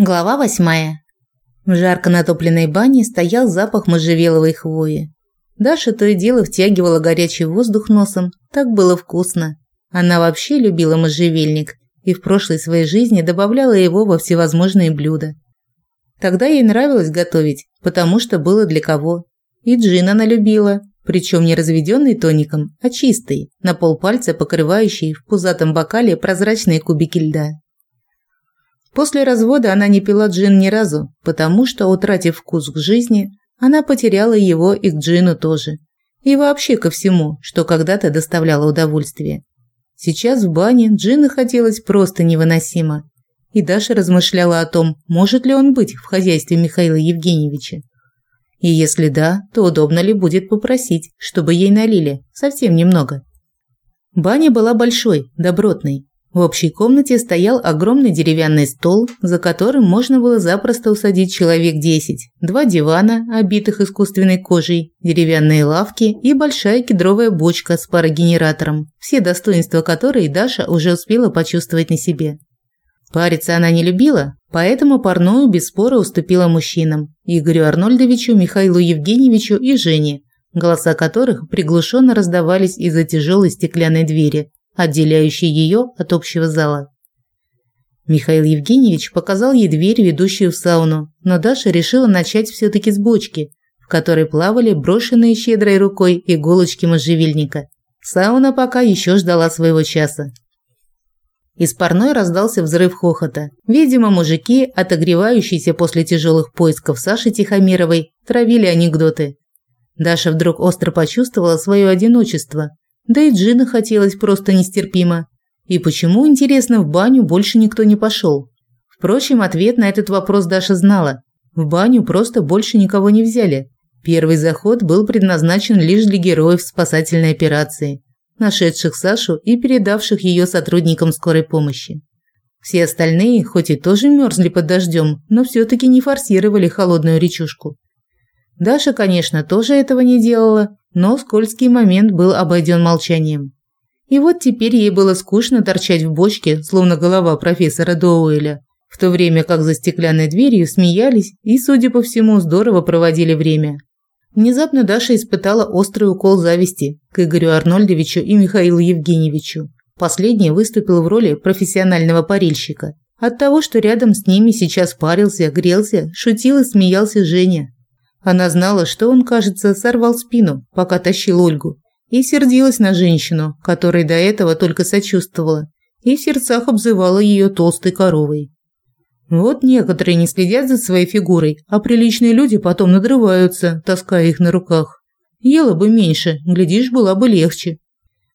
Глава восьмая. В жарко натопленной бане стоял запах можжевеловой хвои. Даша то и дело втягивала горячий воздух носом, так было вкусно. Она вообще любила можжевельник и в прошлой своей жизни добавляла его во всевозможные блюда. Тогда ей нравилось готовить, потому что было для кого. И джин она любила, причем не разведенный тоником, а чистый, на полпальца покрывающий в пузатом бокале прозрачные кубики льда. После развода она не пила джин ни разу, потому что, утратив вкус к жизни, она потеряла его и к джину тоже. И вообще ко всему, что когда-то доставляло удовольствие. Сейчас в бане джина хотелось просто невыносимо. И Даша размышляла о том, может ли он быть в хозяйстве Михаила Евгеньевича. И если да, то удобно ли будет попросить, чтобы ей налили, совсем немного. Баня была большой, добротной, в общей комнате стоял огромный деревянный стол, за которым можно было запросто усадить человек 10, два дивана, обитых искусственной кожей, деревянные лавки и большая кедровая бочка с парогенератором, все достоинства которой Даша уже успела почувствовать на себе. Париться она не любила, поэтому парную без спора уступила мужчинам – Игорю Арнольдовичу, Михаилу Евгеньевичу и Жене, голоса которых приглушенно раздавались из-за тяжелой стеклянной двери, отделяющей ее от общего зала. Михаил Евгеньевич показал ей дверь, ведущую в сауну, но Даша решила начать все-таки с бочки, в которой плавали брошенные щедрой рукой иголочки можжевельника. Сауна пока еще ждала своего часа. Из парной раздался взрыв хохота. Видимо, мужики, отогревающиеся после тяжелых поисков Саши Тихомировой, травили анекдоты. Даша вдруг остро почувствовала свое одиночество да и Джина хотелось просто нестерпимо. И почему, интересно, в баню больше никто не пошел? Впрочем, ответ на этот вопрос Даша знала. В баню просто больше никого не взяли. Первый заход был предназначен лишь для героев спасательной операции, нашедших Сашу и передавших ее сотрудникам скорой помощи. Все остальные, хоть и тоже мерзли под дождем, но все-таки не форсировали холодную речушку. Даша, конечно, тоже этого не делала, но скользкий момент был обойден молчанием. И вот теперь ей было скучно торчать в бочке, словно голова профессора Доуэля, в то время как за стеклянной дверью смеялись и, судя по всему, здорово проводили время. Внезапно Даша испытала острый укол зависти к Игорю Арнольдовичу и Михаилу Евгеньевичу. Последний выступил в роли профессионального парильщика. От того, что рядом с ними сейчас парился, грелся, шутил и смеялся Женя, она знала, что он, кажется, сорвал спину, пока тащил Ольгу, и сердилась на женщину, которой до этого только сочувствовала, и в сердцах обзывала ее толстой коровой. Вот некоторые не следят за своей фигурой, а приличные люди потом надрываются, таская их на руках. Ела бы меньше, глядишь, была бы легче.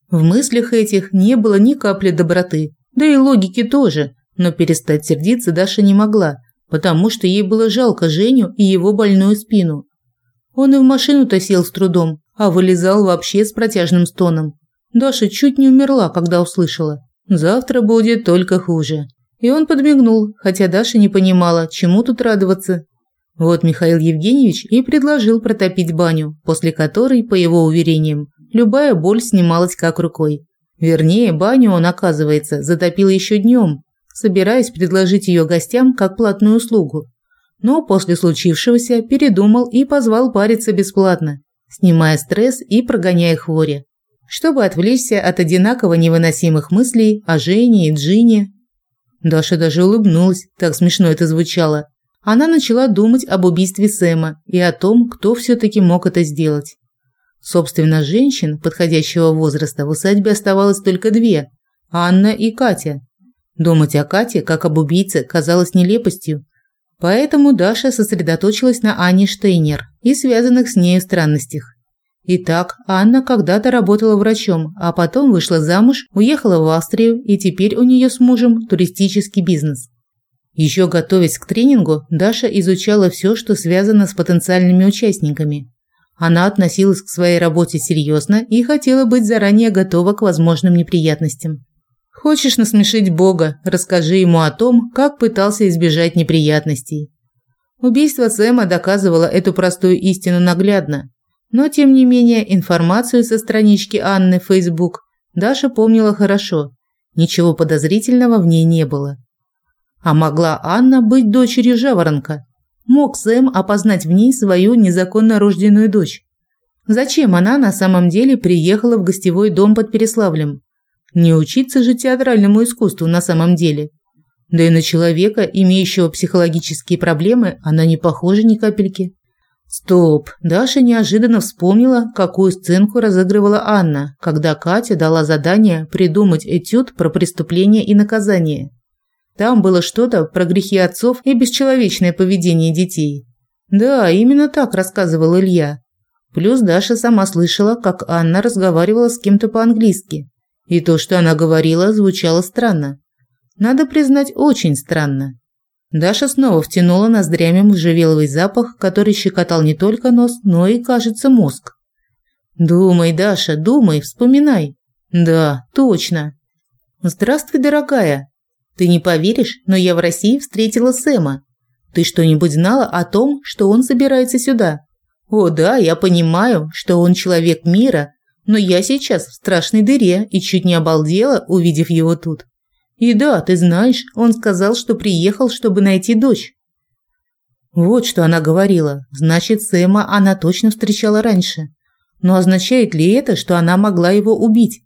В мыслях этих не было ни капли доброты, да и логики тоже, но перестать сердиться Даша не могла, потому что ей было жалко Женю и его больную спину. Он и в машину-то сел с трудом, а вылезал вообще с протяжным стоном. Даша чуть не умерла, когда услышала. Завтра будет только хуже. И он подмигнул, хотя Даша не понимала, чему тут радоваться. Вот Михаил Евгеньевич и предложил протопить баню, после которой, по его уверениям, любая боль снималась как рукой. Вернее, баню он, оказывается, затопил еще днем, собираясь предложить ее гостям как платную услугу. Но после случившегося передумал и позвал париться бесплатно, снимая стресс и прогоняя хвори, чтобы отвлечься от одинаково невыносимых мыслей о Жене и Джине. Даша даже улыбнулась, так смешно это звучало. Она начала думать об убийстве Сэма и о том, кто все-таки мог это сделать. Собственно, женщин подходящего возраста в усадьбе оставалось только две – Анна и Катя – Думать о Кате, как об убийце, казалось нелепостью. Поэтому Даша сосредоточилась на Анне Штейнер и связанных с нею странностях. Итак, Анна когда-то работала врачом, а потом вышла замуж, уехала в Австрию, и теперь у нее с мужем туристический бизнес. Еще готовясь к тренингу, Даша изучала все, что связано с потенциальными участниками. Она относилась к своей работе серьезно и хотела быть заранее готова к возможным неприятностям. Хочешь насмешить Бога, расскажи ему о том, как пытался избежать неприятностей. Убийство Сэма доказывало эту простую истину наглядно. Но, тем не менее, информацию со странички Анны в Facebook Даша помнила хорошо. Ничего подозрительного в ней не было. А могла Анна быть дочерью Жаворонка? Мог Сэм опознать в ней свою незаконно рожденную дочь? Зачем она на самом деле приехала в гостевой дом под Переславлем? Не учиться же театральному искусству на самом деле. Да и на человека, имеющего психологические проблемы, она не похожа ни капельки. Стоп, Даша неожиданно вспомнила, какую сценку разыгрывала Анна, когда Катя дала задание придумать этюд про преступление и наказание. Там было что-то про грехи отцов и бесчеловечное поведение детей. Да, именно так рассказывал Илья. Плюс Даша сама слышала, как Анна разговаривала с кем-то по-английски. И то, что она говорила, звучало странно. Надо признать, очень странно. Даша снова втянула ноздрями можжевеловый запах, который щекотал не только нос, но и, кажется, мозг. «Думай, Даша, думай, вспоминай». «Да, точно». «Здравствуй, дорогая. Ты не поверишь, но я в России встретила Сэма. Ты что-нибудь знала о том, что он собирается сюда?» «О да, я понимаю, что он человек мира, но я сейчас в страшной дыре и чуть не обалдела, увидев его тут. И да, ты знаешь, он сказал, что приехал, чтобы найти дочь. Вот что она говорила. Значит, Сэма она точно встречала раньше. Но означает ли это, что она могла его убить?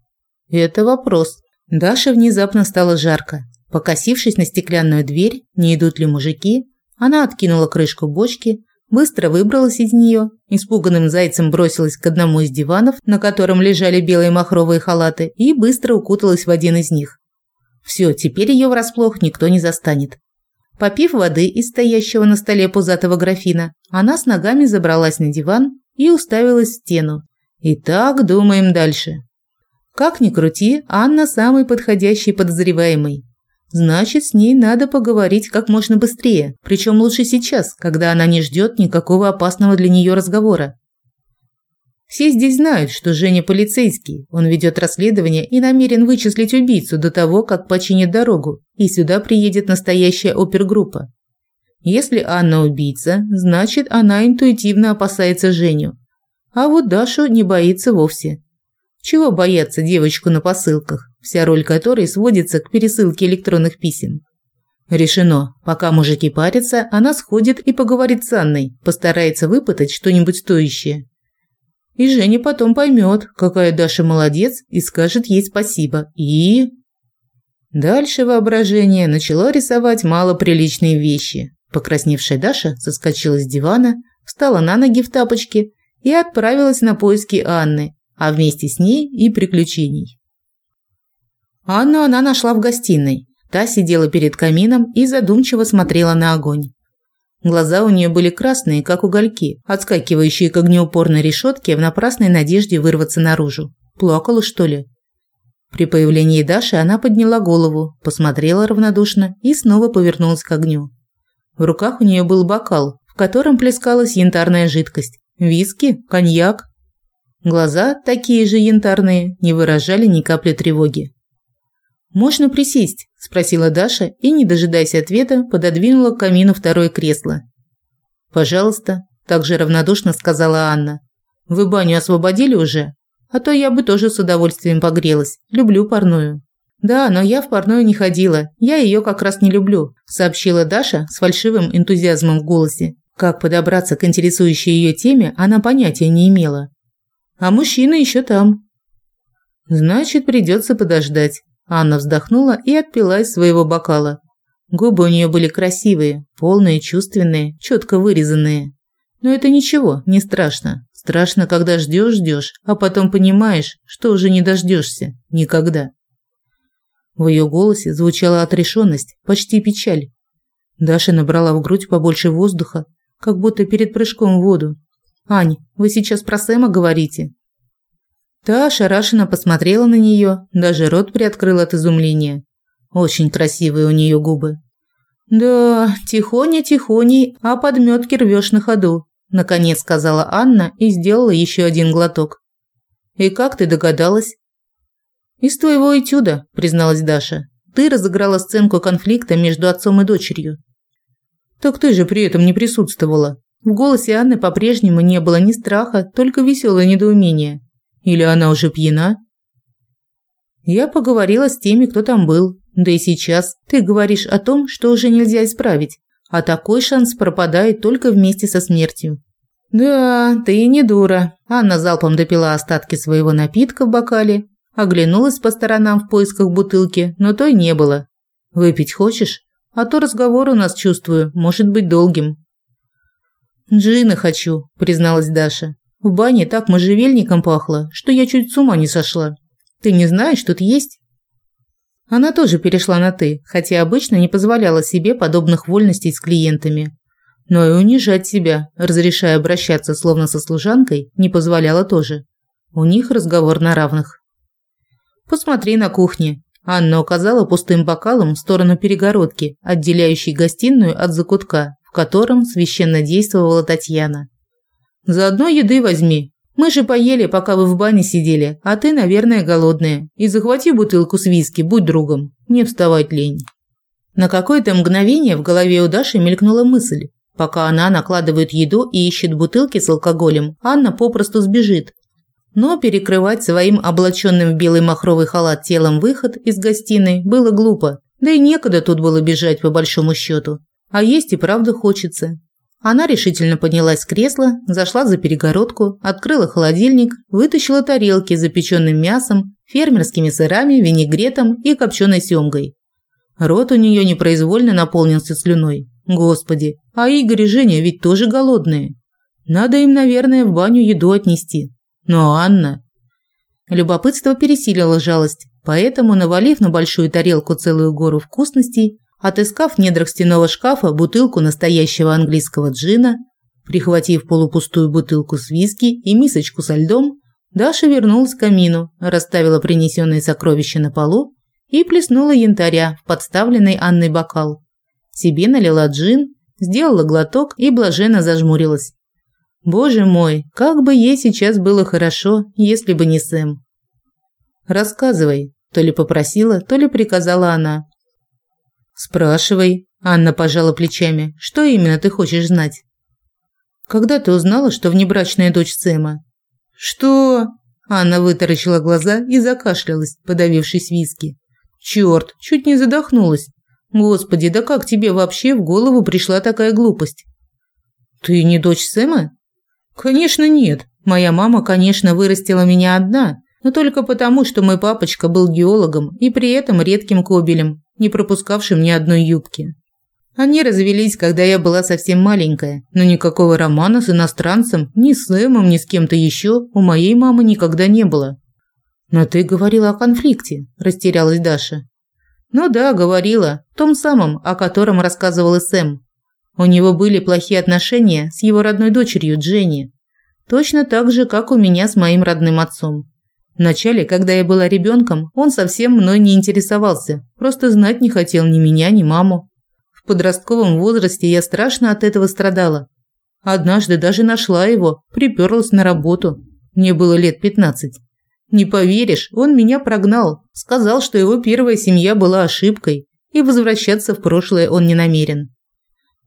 Это вопрос. Даша внезапно стало жарко. Покосившись на стеклянную дверь, не идут ли мужики, она откинула крышку бочки, быстро выбралась из нее, испуганным зайцем бросилась к одному из диванов, на котором лежали белые махровые халаты, и быстро укуталась в один из них. Все, теперь ее врасплох никто не застанет. Попив воды из стоящего на столе пузатого графина, она с ногами забралась на диван и уставилась в стену. Итак, думаем дальше. Как ни крути, Анна самый подходящий подозреваемый. Значит, с ней надо поговорить как можно быстрее, причем лучше сейчас, когда она не ждет никакого опасного для нее разговора. Все здесь знают, что Женя полицейский. Он ведет расследование и намерен вычислить убийцу до того, как починит дорогу, и сюда приедет настоящая опергруппа. Если Анна убийца, значит, она интуитивно опасается Женю. А вот Дашу не боится вовсе. Чего бояться девочку на посылках, вся роль которой сводится к пересылке электронных писем? Решено. Пока мужики парятся, она сходит и поговорит с Анной, постарается выпытать что-нибудь стоящее. И Женя потом поймет, какая Даша молодец, и скажет ей спасибо. И... Дальше воображение начало рисовать малоприличные вещи. Покрасневшая Даша соскочила с дивана, встала на ноги в тапочки и отправилась на поиски Анны, а вместе с ней и приключений. Анну она нашла в гостиной. Та сидела перед камином и задумчиво смотрела на огонь. Глаза у нее были красные, как угольки, отскакивающие к огнеупорной решетке в напрасной надежде вырваться наружу. Плакала, что ли? При появлении Даши она подняла голову, посмотрела равнодушно и снова повернулась к огню. В руках у нее был бокал, в котором плескалась янтарная жидкость. Виски? Коньяк? Глаза, такие же янтарные, не выражали ни капли тревоги. «Можно присесть?» – спросила Даша и, не дожидаясь ответа, пододвинула к камину второе кресло. «Пожалуйста», – также равнодушно сказала Анна. «Вы баню освободили уже? А то я бы тоже с удовольствием погрелась. Люблю парную». «Да, но я в парную не ходила. Я ее как раз не люблю», – сообщила Даша с фальшивым энтузиазмом в голосе. Как подобраться к интересующей ее теме, она понятия не имела. «А мужчина еще там». «Значит, придется подождать», Анна вздохнула и отпила из своего бокала. Губы у нее были красивые, полные, чувственные, четко вырезанные. Но это ничего, не страшно. Страшно, когда ждешь, ждешь, а потом понимаешь, что уже не дождешься. Никогда. В ее голосе звучала отрешенность, почти печаль. Даша набрала в грудь побольше воздуха, как будто перед прыжком в воду. «Ань, вы сейчас про Сэма говорите?» Та ошарашенно посмотрела на нее, даже рот приоткрыл от изумления. Очень красивые у нее губы. «Да, тихоня-тихоней, а подметки рвешь на ходу», – наконец сказала Анна и сделала еще один глоток. «И как ты догадалась?» «Из твоего этюда», – призналась Даша. «Ты разыграла сценку конфликта между отцом и дочерью». «Так ты же при этом не присутствовала». В голосе Анны по-прежнему не было ни страха, только веселое недоумение. Или она уже пьяна? Я поговорила с теми, кто там был. Да и сейчас ты говоришь о том, что уже нельзя исправить. А такой шанс пропадает только вместе со смертью. Да, ты не дура. Анна залпом допила остатки своего напитка в бокале, оглянулась по сторонам в поисках бутылки, но той не было. Выпить хочешь? А то разговор у нас, чувствую, может быть долгим. Джина хочу, призналась Даша. В бане так можжевельником пахло, что я чуть с ума не сошла. Ты не знаешь, тут есть? Она тоже перешла на «ты», хотя обычно не позволяла себе подобных вольностей с клиентами. Но и унижать себя, разрешая обращаться словно со служанкой, не позволяла тоже. У них разговор на равных. «Посмотри на кухне», – Анна указала пустым бокалом в сторону перегородки, отделяющей гостиную от закутка, в котором священно действовала Татьяна. Заодно еды возьми. Мы же поели, пока вы в бане сидели, а ты, наверное, голодная. И захвати бутылку с виски, будь другом. Мне вставать лень. На какое-то мгновение в голове у Даши мелькнула мысль. Пока она накладывает еду и ищет бутылки с алкоголем, Анна попросту сбежит. Но перекрывать своим облаченным в белый махровый халат телом выход из гостиной было глупо. Да и некогда тут было бежать по большому счету. А есть и правда хочется. Она решительно поднялась с кресла, зашла за перегородку, открыла холодильник, вытащила тарелки с запеченным мясом, фермерскими сырами, винегретом и копченой семгой. Рот у нее непроизвольно наполнился слюной. Господи, а Игорь и Женя ведь тоже голодные. Надо им, наверное, в баню еду отнести. Но Анна... Любопытство пересилило жалость, поэтому, навалив на большую тарелку целую гору вкусностей, Отыскав в недрах стенного шкафа бутылку настоящего английского джина, прихватив полупустую бутылку с виски и мисочку со льдом, Даша вернулась к камину, расставила принесенные сокровища на полу и плеснула янтаря в подставленный Анной бокал. Себе налила джин, сделала глоток и блаженно зажмурилась. Боже мой, как бы ей сейчас было хорошо, если бы не Сэм. Рассказывай, то ли попросила, то ли приказала она, «Спрашивай», – Анна пожала плечами. «Что именно ты хочешь знать?» «Когда ты узнала, что внебрачная дочь Сэма?» «Что?» – Анна вытаращила глаза и закашлялась, подавившись виски. «Чёрт, чуть не задохнулась. Господи, да как тебе вообще в голову пришла такая глупость?» «Ты не дочь Сэма?» «Конечно нет. Моя мама, конечно, вырастила меня одна, но только потому, что мой папочка был геологом и при этом редким кобелем, не пропускавшим ни одной юбки. Они развелись, когда я была совсем маленькая, но никакого романа с иностранцем, ни с Сэмом, ни с кем-то еще у моей мамы никогда не было. «Но ты говорила о конфликте», – растерялась Даша. «Ну да, говорила, том самом, о котором рассказывал Сэм. У него были плохие отношения с его родной дочерью Дженни. Точно так же, как у меня с моим родным отцом. Вначале, когда я была ребенком, он совсем мной не интересовался, просто знать не хотел ни меня, ни маму. В подростковом возрасте я страшно от этого страдала. Однажды даже нашла его, приперлась на работу. Мне было лет пятнадцать. Не поверишь, он меня прогнал, сказал, что его первая семья была ошибкой, и возвращаться в прошлое он не намерен.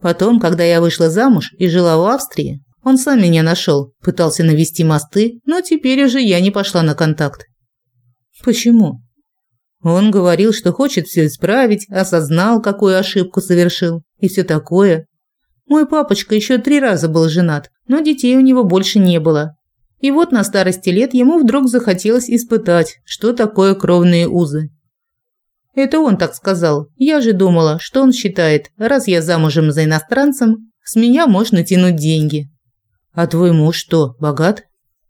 Потом, когда я вышла замуж и жила в Австрии, он сам меня нашел, пытался навести мосты, но теперь уже я не пошла на контакт. Почему? Он говорил, что хочет все исправить, осознал, какую ошибку совершил и все такое. Мой папочка еще три раза был женат, но детей у него больше не было. И вот на старости лет ему вдруг захотелось испытать, что такое кровные узы. Это он так сказал. Я же думала, что он считает, раз я замужем за иностранцем, с меня можно тянуть деньги. А твой муж что, богат?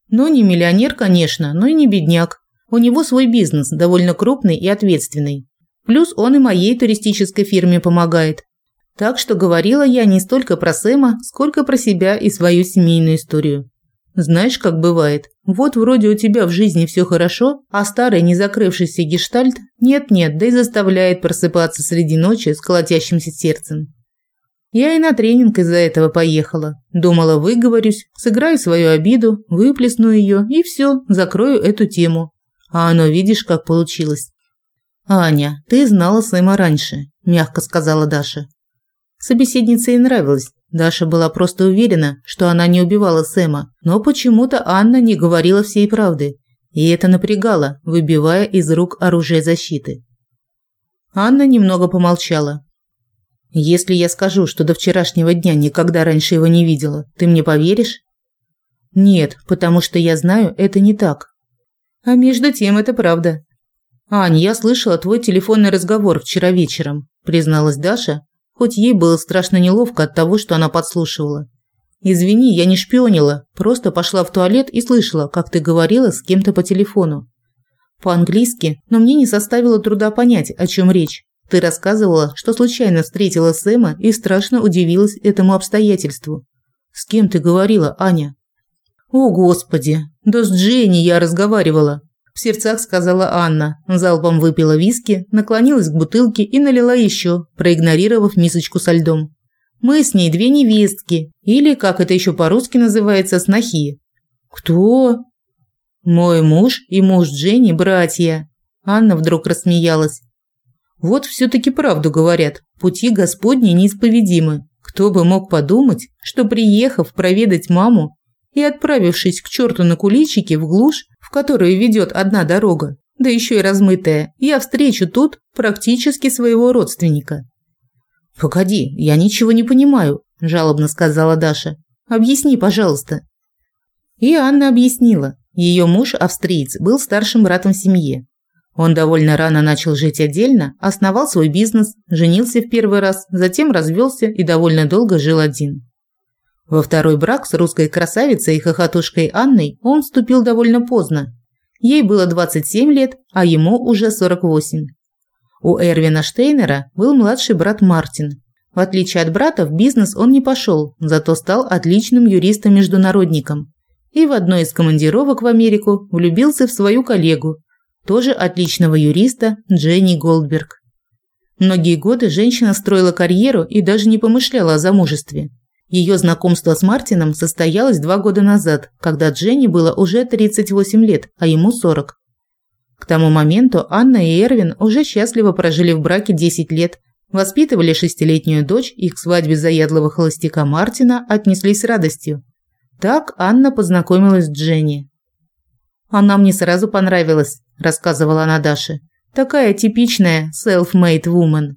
Ну, не миллионер, конечно, но и не бедняк. У него свой бизнес, довольно крупный и ответственный. Плюс он и моей туристической фирме помогает. Так что говорила я не столько про Сэма, сколько про себя и свою семейную историю. Знаешь, как бывает. Вот вроде у тебя в жизни все хорошо, а старый незакрывшийся гештальт нет-нет, да и заставляет просыпаться среди ночи с колотящимся сердцем. Я и на тренинг из-за этого поехала. Думала, выговорюсь, сыграю свою обиду, выплесну ее и все, закрою эту тему. А оно, видишь, как получилось. «Аня, ты знала Сэма раньше», – мягко сказала Даша. Собеседнице ей нравилось. Даша была просто уверена, что она не убивала Сэма, но почему-то Анна не говорила всей правды. и это напрягало, выбивая из рук оружие защиты. Анна немного помолчала. «Если я скажу, что до вчерашнего дня никогда раньше его не видела, ты мне поверишь?» «Нет, потому что я знаю, это не так». «А между тем это правда». «Ань, я слышала твой телефонный разговор вчера вечером», призналась Даша, хоть ей было страшно неловко от того, что она подслушивала. «Извини, я не шпионила, просто пошла в туалет и слышала, как ты говорила с кем-то по телефону. По-английски, но мне не составило труда понять, о чем речь. Ты рассказывала, что случайно встретила Сэма и страшно удивилась этому обстоятельству. С кем ты говорила, Аня? О, господи, да с Дженни я разговаривала. В сердцах сказала Анна, залпом выпила виски, наклонилась к бутылке и налила еще, проигнорировав мисочку со льдом. Мы с ней две невестки, или, как это еще по-русски называется, снохи. Кто? Мой муж и муж Дженни – братья. Анна вдруг рассмеялась. Вот все-таки правду говорят, пути Господни неисповедимы. Кто бы мог подумать, что приехав проведать маму и отправившись к черту на куличики в глушь, в которую ведет одна дорога, да еще и размытая, я встречу тут практически своего родственника. «Погоди, я ничего не понимаю», – жалобно сказала Даша. «Объясни, пожалуйста». И Анна объяснила. Ее муж, австриец, был старшим братом в семье. Он довольно рано начал жить отдельно, основал свой бизнес, женился в первый раз, затем развелся и довольно долго жил один. Во второй брак с русской красавицей и хохотушкой Анной он вступил довольно поздно. Ей было 27 лет, а ему уже 48. У Эрвина Штейнера был младший брат Мартин. В отличие от брата, в бизнес он не пошел, зато стал отличным юристом-международником и в одной из командировок в Америку влюбился в свою коллегу, тоже отличного юриста Дженни Голдберг. Многие годы женщина строила карьеру и даже не помышляла о замужестве. Ее знакомство с Мартином состоялось два года назад, когда Дженни было уже 38 лет, а ему 40. К тому моменту Анна и Эрвин уже счастливо прожили в браке 10 лет, воспитывали шестилетнюю дочь и к свадьбе заядлого холостяка Мартина отнеслись с радостью. Так Анна познакомилась с Дженни. «Она мне сразу понравилась», – рассказывала она Даше. «Такая типичная self-made woman.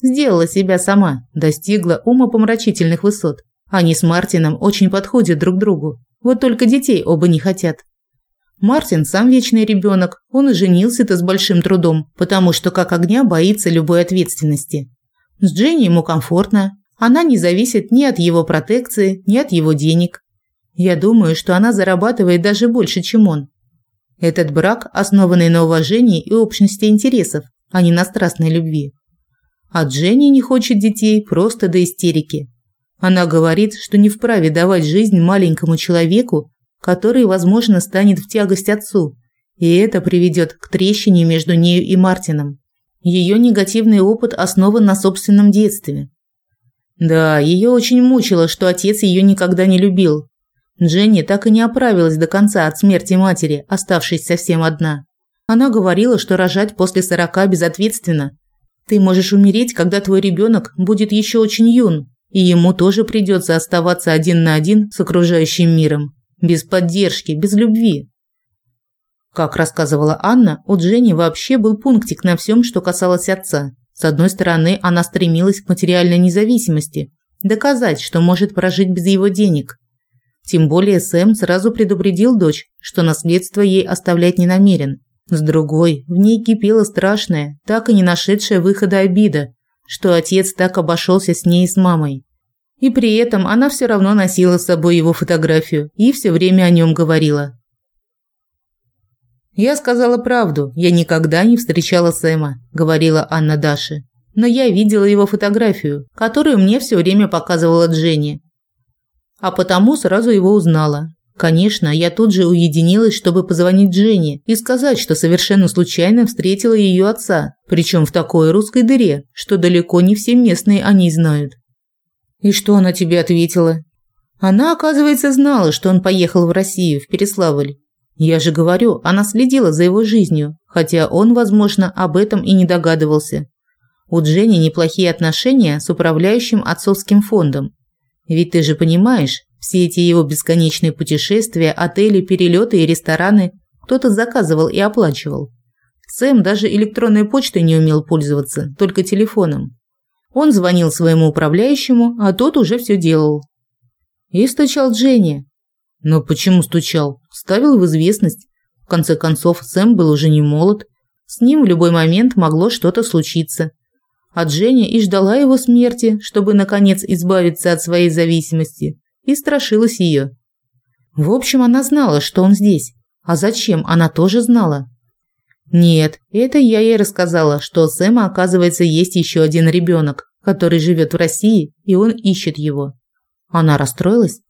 Сделала себя сама, достигла умопомрачительных высот. Они с Мартином очень подходят друг другу. Вот только детей оба не хотят. Мартин сам вечный ребенок, он и женился-то с большим трудом, потому что как огня боится любой ответственности. С Дженни ему комфортно, она не зависит ни от его протекции, ни от его денег. Я думаю, что она зарабатывает даже больше, чем он. Этот брак, основанный на уважении и общности интересов, а не на страстной любви. А Дженни не хочет детей просто до истерики. Она говорит, что не вправе давать жизнь маленькому человеку, который, возможно, станет в тягость отцу, и это приведет к трещине между нею и Мартином. Ее негативный опыт основан на собственном детстве. Да, ее очень мучило, что отец ее никогда не любил, Дженни так и не оправилась до конца от смерти матери, оставшись совсем одна. Она говорила, что рожать после сорока безответственно. Ты можешь умереть, когда твой ребенок будет еще очень юн, и ему тоже придется оставаться один на один с окружающим миром, без поддержки, без любви. Как рассказывала Анна, у Дженни вообще был пунктик на всем, что касалось отца. С одной стороны, она стремилась к материальной независимости, доказать, что может прожить без его денег. Тем более Сэм сразу предупредил дочь, что наследство ей оставлять не намерен. С другой, в ней кипела страшная, так и не нашедшая выхода обида, что отец так обошелся с ней и с мамой. И при этом она все равно носила с собой его фотографию и все время о нем говорила. «Я сказала правду, я никогда не встречала Сэма», – говорила Анна Даше. «Но я видела его фотографию, которую мне все время показывала Дженни а потому сразу его узнала. Конечно, я тут же уединилась, чтобы позвонить Дженни и сказать, что совершенно случайно встретила ее отца, причем в такой русской дыре, что далеко не все местные о ней знают. И что она тебе ответила? Она, оказывается, знала, что он поехал в Россию, в Переславль. Я же говорю, она следила за его жизнью, хотя он, возможно, об этом и не догадывался. У Дженни неплохие отношения с управляющим отцовским фондом, ведь ты же понимаешь, все эти его бесконечные путешествия, отели, перелеты и рестораны, кто-то заказывал и оплачивал. Сэм даже электронной почтой не умел пользоваться, только телефоном. Он звонил своему управляющему, а тот уже все делал. И стучал Дженни. Но почему стучал? Ставил в известность. В конце концов, Сэм был уже не молод. С ним в любой момент могло что-то случиться. А Дженни и ждала его смерти, чтобы наконец избавиться от своей зависимости, и страшилась ее. В общем, она знала, что он здесь. А зачем, она тоже знала. Нет, это я ей рассказала, что у Сэма, оказывается, есть еще один ребенок, который живет в России, и он ищет его. Она расстроилась?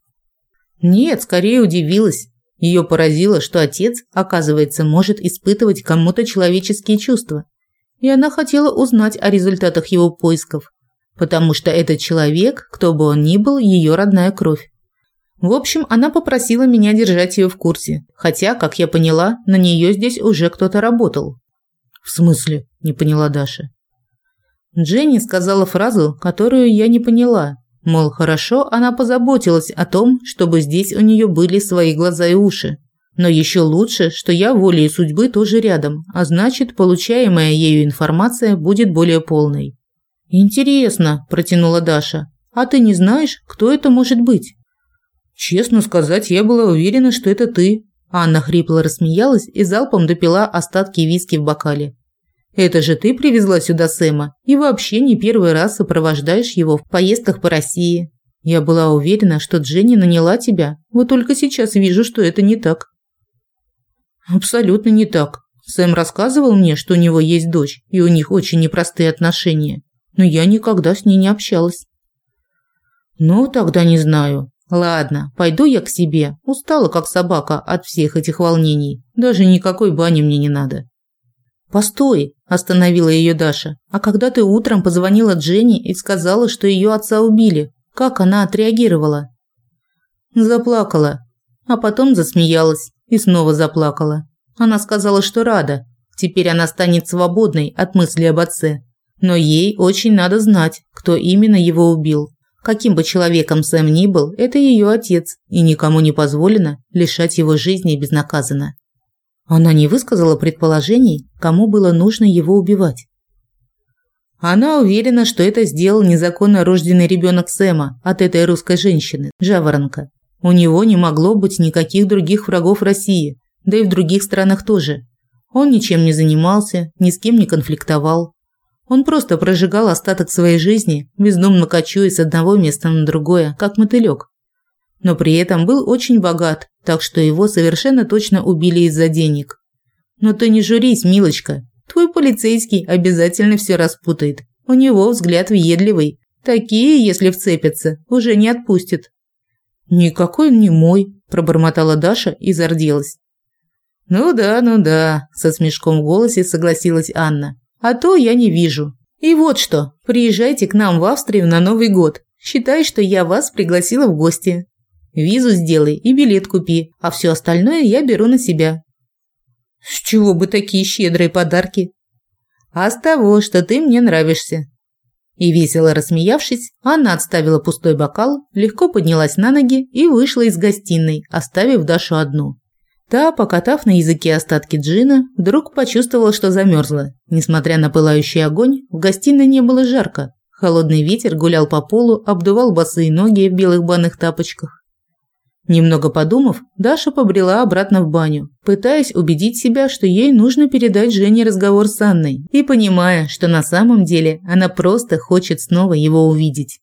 Нет, скорее удивилась. Ее поразило, что отец, оказывается, может испытывать кому-то человеческие чувства. И она хотела узнать о результатах его поисков, потому что этот человек, кто бы он ни был, ее родная кровь. В общем, она попросила меня держать ее в курсе, хотя, как я поняла, на нее здесь уже кто-то работал. В смысле? не поняла Даша. Дженни сказала фразу, которую я не поняла. Мол, хорошо, она позаботилась о том, чтобы здесь у нее были свои глаза и уши. Но еще лучше, что я волей судьбы тоже рядом, а значит, получаемая ею информация будет более полной. Интересно, протянула Даша. А ты не знаешь, кто это может быть? Честно сказать, я была уверена, что это ты. Анна хрипло рассмеялась и залпом допила остатки виски в бокале. Это же ты привезла сюда Сэма и вообще не первый раз сопровождаешь его в поездках по России. Я была уверена, что Дженни наняла тебя. Вот только сейчас вижу, что это не так. Абсолютно не так. Сэм рассказывал мне, что у него есть дочь, и у них очень непростые отношения. Но я никогда с ней не общалась. Ну, тогда не знаю. Ладно, пойду я к себе. Устала как собака от всех этих волнений. Даже никакой бани мне не надо. Постой, остановила ее Даша. А когда ты утром позвонила Дженни и сказала, что ее отца убили, как она отреагировала? Заплакала, а потом засмеялась и снова заплакала. Она сказала, что рада. Теперь она станет свободной от мысли об отце. Но ей очень надо знать, кто именно его убил. Каким бы человеком Сэм ни был, это ее отец, и никому не позволено лишать его жизни безнаказанно. Она не высказала предположений, кому было нужно его убивать. Она уверена, что это сделал незаконно рожденный ребенок Сэма от этой русской женщины, Жаворонка. У него не могло быть никаких других врагов России, да и в других странах тоже. Он ничем не занимался, ни с кем не конфликтовал. Он просто прожигал остаток своей жизни, бездумно кочуя с одного места на другое, как мотылёк. Но при этом был очень богат, так что его совершенно точно убили из-за денег. Но ты не журись, милочка. Твой полицейский обязательно все распутает. У него взгляд въедливый. Такие, если вцепятся, уже не отпустят. Никакой он не мой, пробормотала Даша и зарделась. Ну да, ну да, со смешком в голосе согласилась Анна а то я не вижу. И вот что, приезжайте к нам в Австрию на Новый год. Считай, что я вас пригласила в гости. Визу сделай и билет купи, а все остальное я беру на себя. С чего бы такие щедрые подарки? А с того, что ты мне нравишься. И весело рассмеявшись, Анна отставила пустой бокал, легко поднялась на ноги и вышла из гостиной, оставив Дашу одну. Та, покатав на языке остатки джина, вдруг почувствовала, что замерзла. Несмотря на пылающий огонь, в гостиной не было жарко. Холодный ветер гулял по полу, обдувал босые ноги в белых банных тапочках. Немного подумав, Даша побрела обратно в баню, пытаясь убедить себя, что ей нужно передать Жене разговор с Анной, и понимая, что на самом деле она просто хочет снова его увидеть.